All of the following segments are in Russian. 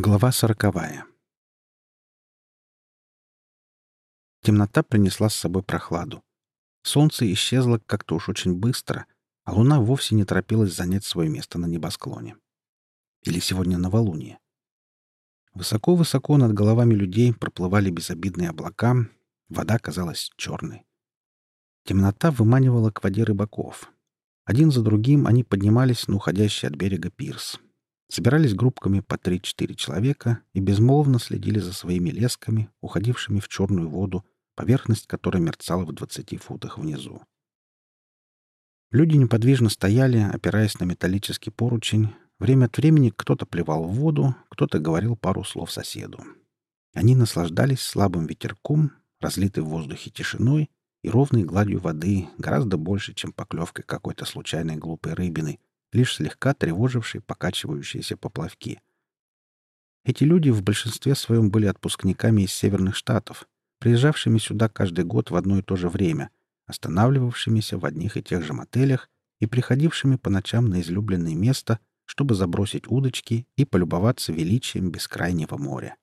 Глава сороковая. Темнота принесла с собой прохладу. Солнце исчезло как-то уж очень быстро, а луна вовсе не торопилась занять свое место на небосклоне. Или сегодня новолуние. Высоко-высоко над головами людей проплывали безобидные облака, вода казалась черной. Темнота выманивала к воде рыбаков. Один за другим они поднимались на уходящий от берега пирс — собирались группками по 3-4 человека и безмолвно следили за своими лесками, уходившими в черную воду, поверхность которой мерцала в 20 футах внизу. Люди неподвижно стояли, опираясь на металлический поручень. Время от времени кто-то плевал в воду, кто-то говорил пару слов соседу. Они наслаждались слабым ветерком, разлитой в воздухе тишиной и ровной гладью воды гораздо больше, чем поклевкой какой-то случайной глупой рыбины, лишь слегка тревожившие покачивающиеся поплавки. Эти люди в большинстве своем были отпускниками из северных штатов, приезжавшими сюда каждый год в одно и то же время, останавливавшимися в одних и тех же мотелях и приходившими по ночам на излюбленное место, чтобы забросить удочки и полюбоваться величием бескрайнего моря.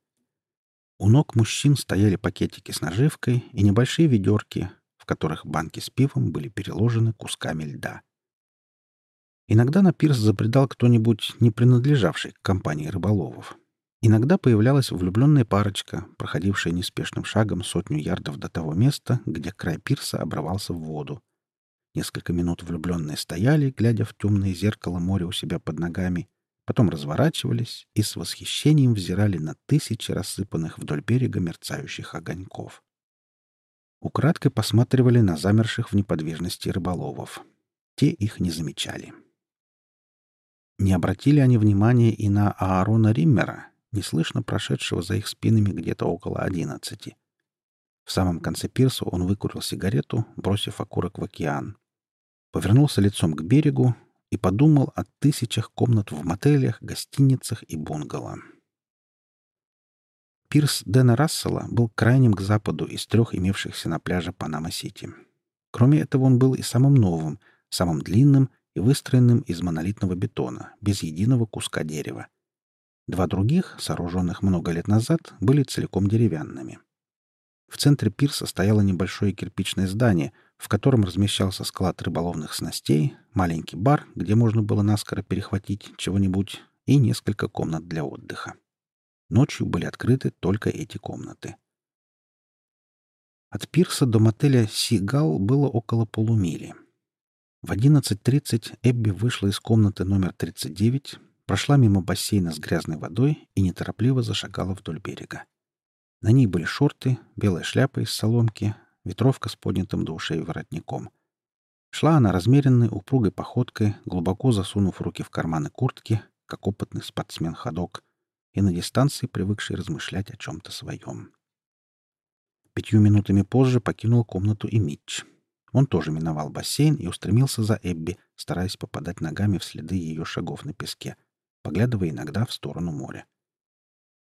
У ног мужчин стояли пакетики с наживкой и небольшие ведерки, в которых банки с пивом были переложены кусками льда. Иногда на пирс забредал кто-нибудь, не принадлежавший к компании рыболовов. Иногда появлялась влюбленная парочка, проходившая неспешным шагом сотню ярдов до того места, где край пирса обрывался в воду. Несколько минут влюбленные стояли, глядя в темное зеркало моря у себя под ногами, потом разворачивались и с восхищением взирали на тысячи рассыпанных вдоль берега мерцающих огоньков. Украдкой посматривали на замерших в неподвижности рыболовов. Те их не замечали. Не обратили они внимания и на Аарона Риммера, неслышно прошедшего за их спинами где-то около одиннадцати. В самом конце пирса он выкурил сигарету, бросив окурок в океан. Повернулся лицом к берегу и подумал о тысячах комнат в мотелях, гостиницах и бунгало. Пирс Дэна Рассела был крайним к западу из трех имевшихся на пляже Панама-Сити. Кроме этого, он был и самым новым, самым длинным и выстроенным из монолитного бетона, без единого куска дерева. Два других, сооруженных много лет назад, были целиком деревянными. В центре пирса стояло небольшое кирпичное здание, в котором размещался склад рыболовных снастей, маленький бар, где можно было наскоро перехватить чего-нибудь, и несколько комнат для отдыха. Ночью были открыты только эти комнаты. От пирса до мотеля «Сигал» было около полумили — в 11.30 Эбби вышла из комнаты номер 39, прошла мимо бассейна с грязной водой и неторопливо зашагала вдоль берега. На ней были шорты, белая шляпа из соломки, ветровка с поднятым до ушей воротником. Шла она размеренной, упругой походкой, глубоко засунув руки в карманы куртки, как опытный спортсмен-ходок, и на дистанции привыкший размышлять о чем-то своем. Пятью минутами позже покинул комнату и Митч — он тоже миновал бассейн и устремился за Эбби, стараясь попадать ногами в следы ее шагов на песке, поглядывая иногда в сторону моря.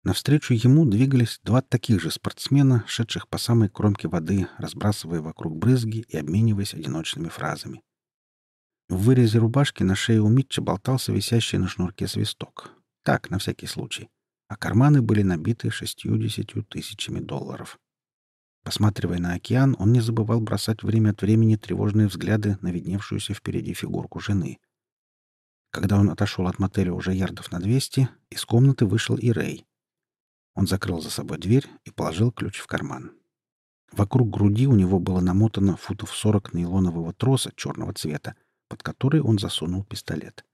Навстречу ему двигались два таких же спортсмена, шедших по самой кромке воды, разбрасывая вокруг брызги и обмениваясь одиночными фразами. В вырезе рубашки на шее у Митча болтался висящий на шнурке свисток. Так, на всякий случай. А карманы были набиты шестьюдесятью тысячами долларов. Посматривая на океан, он не забывал бросать время от времени тревожные взгляды на видневшуюся впереди фигурку жены. Когда он отошел от мотеля уже ярдов на двести, из комнаты вышел и Рэй. Он закрыл за собой дверь и положил ключ в карман. Вокруг груди у него было намотано футов сорок нейлонового троса черного цвета, под который он засунул пистолет.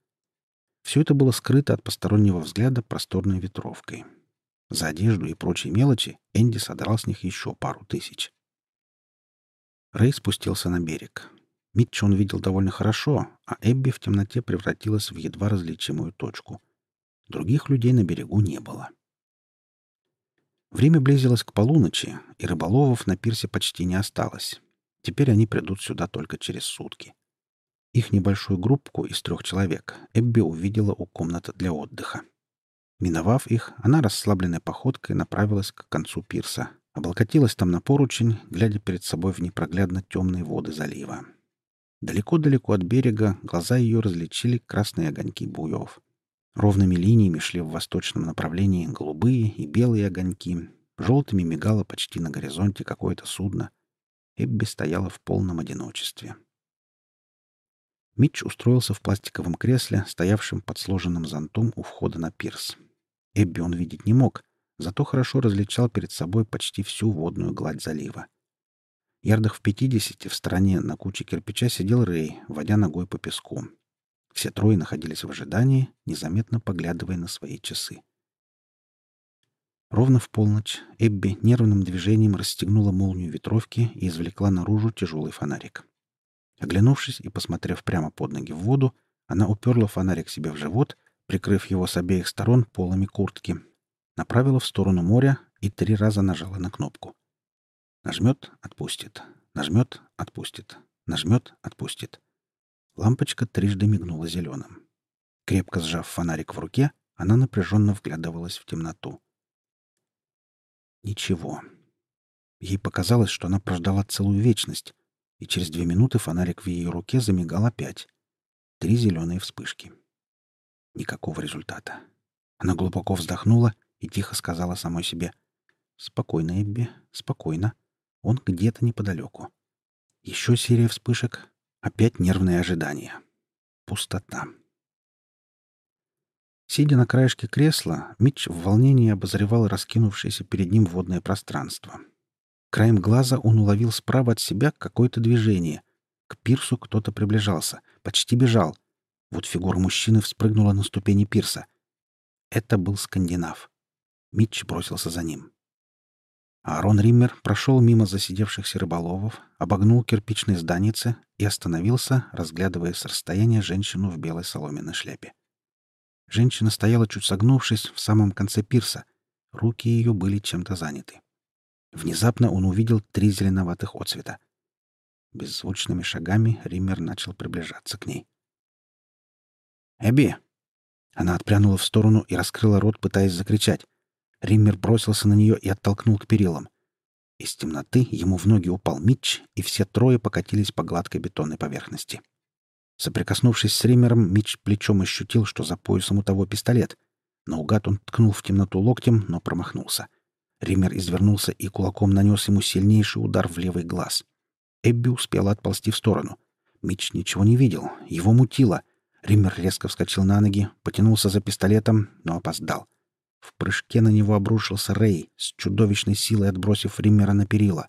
Все это было скрыто от постороннего взгляда просторной ветровкой. За одежду и прочие мелочи Энди содрал с них еще пару тысяч. Рэй спустился на берег. Митча он видел довольно хорошо, а Эбби в темноте превратилась в едва различимую точку. Других людей на берегу не было. Время близилось к полуночи, и рыболовов на пирсе почти не осталось. Теперь они придут сюда только через сутки. Их небольшую группку из трех человек Эбби увидела у комнаты для отдыха. Миновав их, она расслабленной походкой направилась к концу пирса, облокотилась там на поручень, глядя перед собой в непроглядно темные воды залива. Далеко-далеко от берега глаза ее различили красные огоньки буев. Ровными линиями шли в восточном направлении голубые и белые огоньки. Желтыми мигало почти на горизонте какое-то судно. Эбби стояла в полном одиночестве. Митч устроился в пластиковом кресле, стоявшем под сложенным зонтом у входа на пирс. Эбби он видеть не мог, зато хорошо различал перед собой почти всю водную гладь залива. Ярдах в пятидесяти в стороне на куче кирпича сидел Рэй, водя ногой по песку. Все трое находились в ожидании, незаметно поглядывая на свои часы. Ровно в полночь Эбби нервным движением расстегнула молнию ветровки и извлекла наружу тяжелый фонарик. Оглянувшись и посмотрев прямо под ноги в воду, она уперла фонарик себе в живот, прикрыв его с обеих сторон полами куртки, направила в сторону моря и три раза нажала на кнопку. Нажмет — отпустит. Нажмет — отпустит. Нажмет — отпустит. Лампочка трижды мигнула зеленым. Крепко сжав фонарик в руке, она напряженно вглядывалась в темноту. Ничего. Ей показалось, что она прождала целую вечность, и через две минуты фонарик в ее руке замигал опять. Три зеленые вспышки. Никакого результата. Она глубоко вздохнула и тихо сказала самой себе «Спокойно, Эбби, спокойно. Он где-то неподалеку. Еще серия вспышек, Опять нервное ожидание. Пустота. Сидя на краешке кресла, Митч в волнении обозревал раскинувшееся перед ним водное пространство. Краем глаза он уловил справа от себя какое-то движение. К пирсу кто-то приближался, почти бежал. Вот фигура мужчины вспрыгнула на ступени пирса. Это был скандинав. Митч бросился за ним. Аарон Риммер прошел мимо засидевшихся рыболовов, обогнул кирпичные зданицы и остановился, разглядывая с расстояния женщину в белой соломенной шляпе. Женщина стояла чуть согнувшись в самом конце пирса. Руки ее были чем-то заняты. Внезапно он увидел три зеленоватых отцвета. Беззвучными шагами Риммер начал приближаться к ней. «Эбби!» Она отпрянула в сторону и раскрыла рот, пытаясь закричать. Риммер бросился на нее и оттолкнул к перилам. Из темноты ему в ноги упал Митч, и все трое покатились по гладкой бетонной поверхности. Соприкоснувшись с Риммером, Митч плечом ощутил, что за поясом у того пистолет. Наугад он ткнул в темноту локтем, но промахнулся. Риммер извернулся и кулаком нанес ему сильнейший удар в левый глаз. Эбби успела отползти в сторону. Митч ничего не видел. Его мутило. Риммер резко вскочил на ноги, потянулся за пистолетом, но опоздал. В прыжке на него обрушился Рэй, с чудовищной силой отбросив Риммера на перила.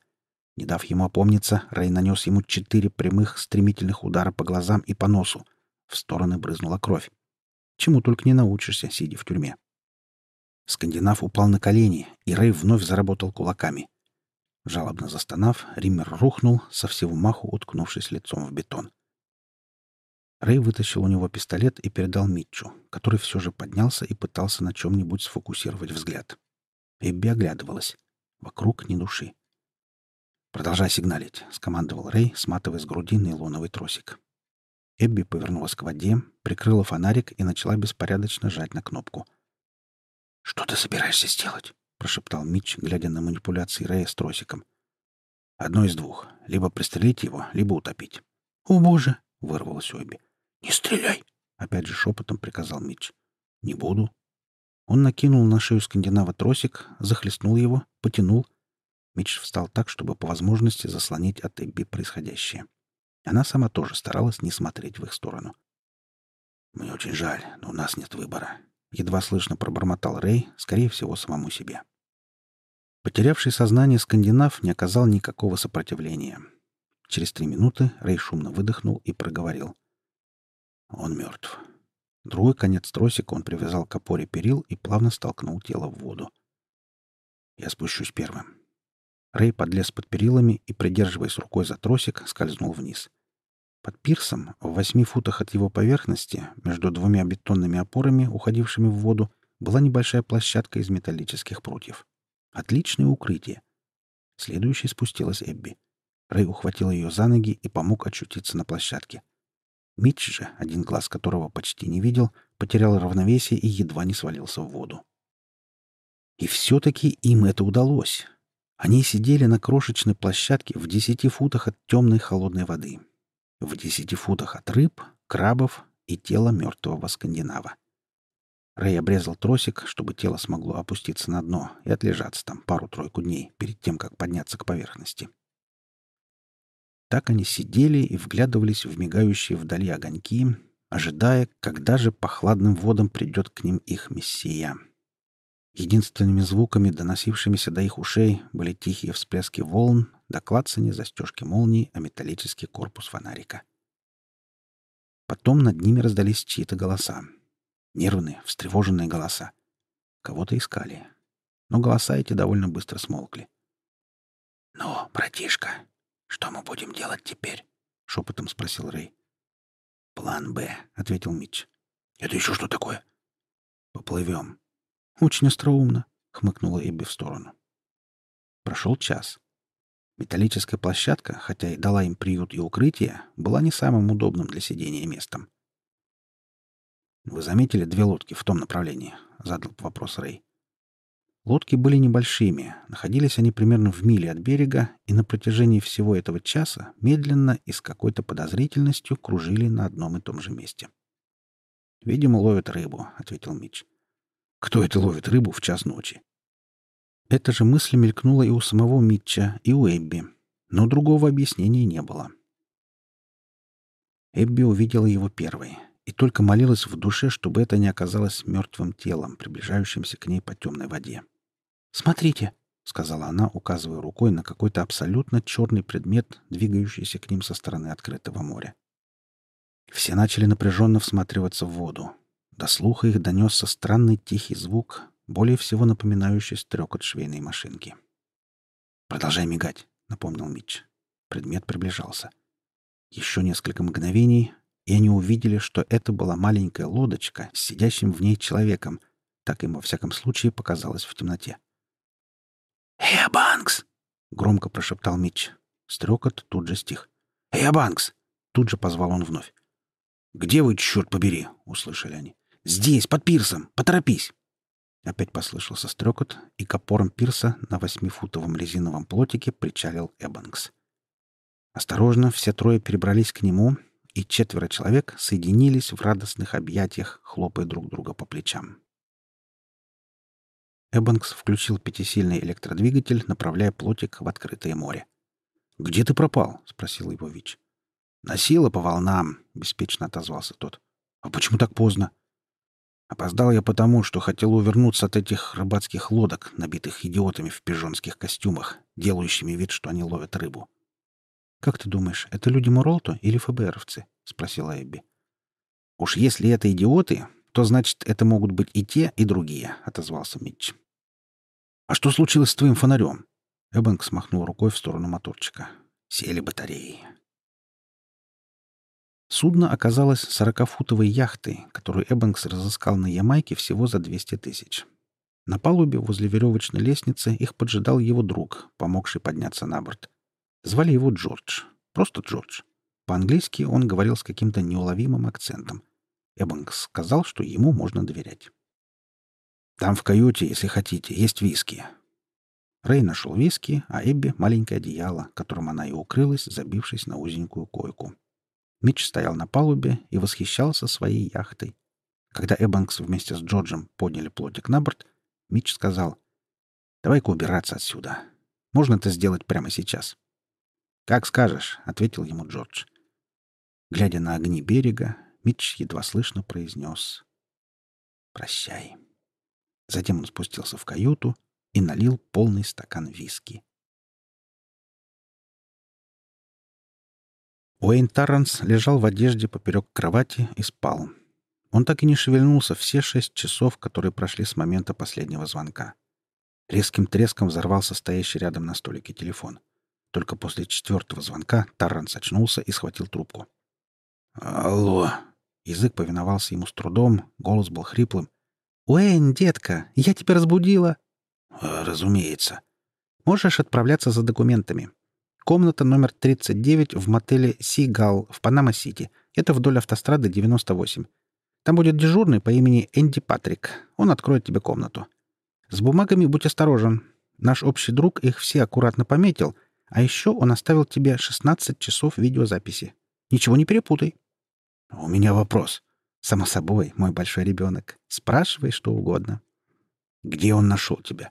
Не дав ему опомниться, Рэй нанес ему четыре прямых стремительных удара по глазам и по носу. В стороны брызнула кровь. Чему только не научишься, сидя в тюрьме. Скандинав упал на колени, и Рэй вновь заработал кулаками. Жалобно застонав, Риммер рухнул, со всего маху уткнувшись лицом в бетон. Рэй вытащил у него пистолет и передал Митчу, который все же поднялся и пытался на чем-нибудь сфокусировать взгляд. Эбби оглядывалась. Вокруг ни души. «Продолжай сигналить», — скомандовал Рэй, сматывая с груди нейлоновый тросик. Эбби повернулась к воде, прикрыла фонарик и начала беспорядочно жать на кнопку. «Что ты собираешься сделать?» — прошептал Митч, глядя на манипуляции Рэя с тросиком. «Одно из двух. Либо пристрелить его, либо утопить». «О, боже!» — вырвалось у Эбби. «Не стреляй!» — опять же шепотом приказал Митч. «Не буду». Он накинул на шею скандинава тросик, захлестнул его, потянул. Митч встал так, чтобы по возможности заслонить от Эбби происходящее. Она сама тоже старалась не смотреть в их сторону. «Мне очень жаль, но у нас нет выбора», — едва слышно пробормотал Рэй, скорее всего, самому себе. Потерявший сознание скандинав не оказал никакого сопротивления. Через три минуты Рэй шумно выдохнул и проговорил — он мертв. Другой конец тросика он привязал к опоре перил и плавно столкнул тело в воду. Я спущусь первым. Рэй подлез под перилами и, придерживаясь рукой за тросик, скользнул вниз. Под пирсом, в восьми футах от его поверхности, между двумя бетонными опорами, уходившими в воду, была небольшая площадка из металлических прутьев. Отличное укрытие. Следующей спустилась Эбби. Рэй ухватил ее за ноги и помог очутиться на площадке. Митч же, один глаз которого почти не видел, потерял равновесие и едва не свалился в воду. И все-таки им это удалось. Они сидели на крошечной площадке в десяти футах от темной холодной воды. В десяти футах от рыб, крабов и тела мертвого скандинава. Рэй обрезал тросик, чтобы тело смогло опуститься на дно и отлежаться там пару-тройку дней перед тем, как подняться к поверхности. Так они сидели и вглядывались в мигающие вдали огоньки, ожидая, когда же по хладным водам придет к ним их мессия. Единственными звуками, доносившимися до их ушей, были тихие всплески волн, да клацанье застежки молнии о металлический корпус фонарика. Потом над ними раздались чьи-то голоса. Нервные, встревоженные голоса. Кого-то искали. Но голоса эти довольно быстро смолкли. «Ну, братишка, что мы будем делать теперь?» — шепотом спросил Рэй. «План «Б», — ответил Митч. «Это еще что такое?» «Поплывем». «Очень остроумно», — хмыкнула Эбби в сторону. Прошел час. Металлическая площадка, хотя и дала им приют и укрытие, была не самым удобным для сидения местом. «Вы заметили две лодки в том направлении?» — задал вопрос Рэй. Лодки были небольшими, находились они примерно в миле от берега, и на протяжении всего этого часа медленно и с какой-то подозрительностью кружили на одном и том же месте. «Видимо, ловят рыбу», — ответил Мич. «Кто это ловит рыбу в час ночи?» Эта же мысль мелькнула и у самого Митча, и у Эбби, но другого объяснения не было. Эбби увидела его первой и только молилась в душе, чтобы это не оказалось мертвым телом, приближающимся к ней по темной воде. «Смотрите!» — сказала она, указывая рукой на какой-то абсолютно черный предмет, двигающийся к ним со стороны открытого моря. Все начали напряженно всматриваться в воду. До слуха их донесся странный тихий звук, более всего напоминающий стрекот швейной машинки. «Продолжай мигать», — напомнил Митч. Предмет приближался. Еще несколько мгновений, и они увидели, что это была маленькая лодочка с сидящим в ней человеком. Так им во всяком случае показалось в темноте. «Эй, Банкс!» — громко прошептал Митч. Стрекот тут же стих. «Эй, Банкс!» — тут же позвал он вновь. «Где вы, черт побери?» — услышали они. «Здесь, под пирсом! Поторопись!» Опять послышался стрекот, и к опорам пирса на восьмифутовом резиновом плотике причалил Эббанкс. Осторожно все трое перебрались к нему, и четверо человек соединились в радостных объятиях, хлопая друг друга по плечам. Эббанкс включил пятисильный электродвигатель, направляя плотик в открытое море. «Где ты пропал?» — спросил его Вич. «Носило по волнам», — беспечно отозвался тот. «А почему так поздно?» Опоздал я потому, что хотел увернуться от этих рыбацких лодок, набитых идиотами в пижонских костюмах, делающими вид, что они ловят рыбу. «Как ты думаешь, это люди Муролто или ФБРовцы?» — спросила Эбби. «Уж если это идиоты, то значит, это могут быть и те, и другие», — отозвался Митч. «А что случилось с твоим фонарем?» Эббинг смахнул рукой в сторону моторчика. «Сели батареи». Судно оказалось сорокафутовой яхтой, которую Эббингс разыскал на Ямайке всего за 200 тысяч. На палубе возле веревочной лестницы их поджидал его друг, помогший подняться на борт. Звали его Джордж. Просто Джордж. По-английски он говорил с каким-то неуловимым акцентом. Эббингс сказал, что ему можно доверять. «Там в каюте, если хотите, есть виски». Рэй нашел виски, а Эбби — маленькое одеяло, которым она и укрылась, забившись на узенькую койку. Митч стоял на палубе и восхищался своей яхтой. Когда Эббанкс вместе с Джорджем подняли плотик на борт, Митч сказал, «Давай-ка убираться отсюда. Можно это сделать прямо сейчас?» «Как скажешь», — ответил ему Джордж. Глядя на огни берега, Митч едва слышно произнес «Прощай». Затем он спустился в каюту и налил полный стакан виски. Уэйн Тарранс лежал в одежде поперек кровати и спал. Он так и не шевельнулся все шесть часов, которые прошли с момента последнего звонка. Резким треском взорвался стоящий рядом на столике телефон. Только после четвертого звонка Тарранс очнулся и схватил трубку. «Алло!» Язык повиновался ему с трудом, голос был хриплым. «Уэйн, детка, я тебя разбудила!» «А, «Разумеется». «Можешь отправляться за документами. Комната номер 39 в мотеле «Сигал» в Панама-Сити. Это вдоль автострады 98. Там будет дежурный по имени Энди Патрик. Он откроет тебе комнату. С бумагами будь осторожен. Наш общий друг их все аккуратно пометил, а еще он оставил тебе 16 часов видеозаписи. Ничего не перепутай. «У меня вопрос. Само собой, мой большой ребенок. Спрашивай что угодно. Где он нашел тебя?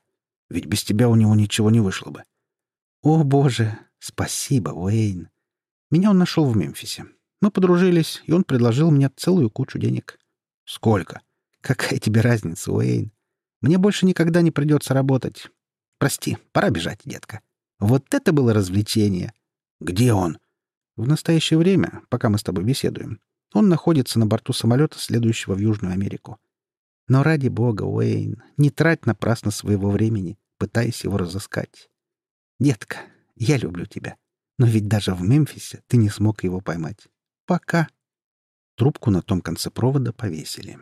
Ведь без тебя у него ничего не вышло бы. О, боже, спасибо, Уэйн. Меня он нашел в Мемфисе. Мы подружились, и он предложил мне целую кучу денег. Сколько? Какая тебе разница, Уэйн? Мне больше никогда не придется работать. Прости, пора бежать, детка. Вот это было развлечение. Где он? В настоящее время, пока мы с тобой беседуем, он находится на борту самолета, следующего в Южную Америку. Но ради бога, Уэйн, не трать напрасно своего времени, пытаясь его разыскать. Детка, я люблю тебя. Но ведь даже в Мемфисе ты не смог его поймать. Пока. Трубку на том конце провода повесили.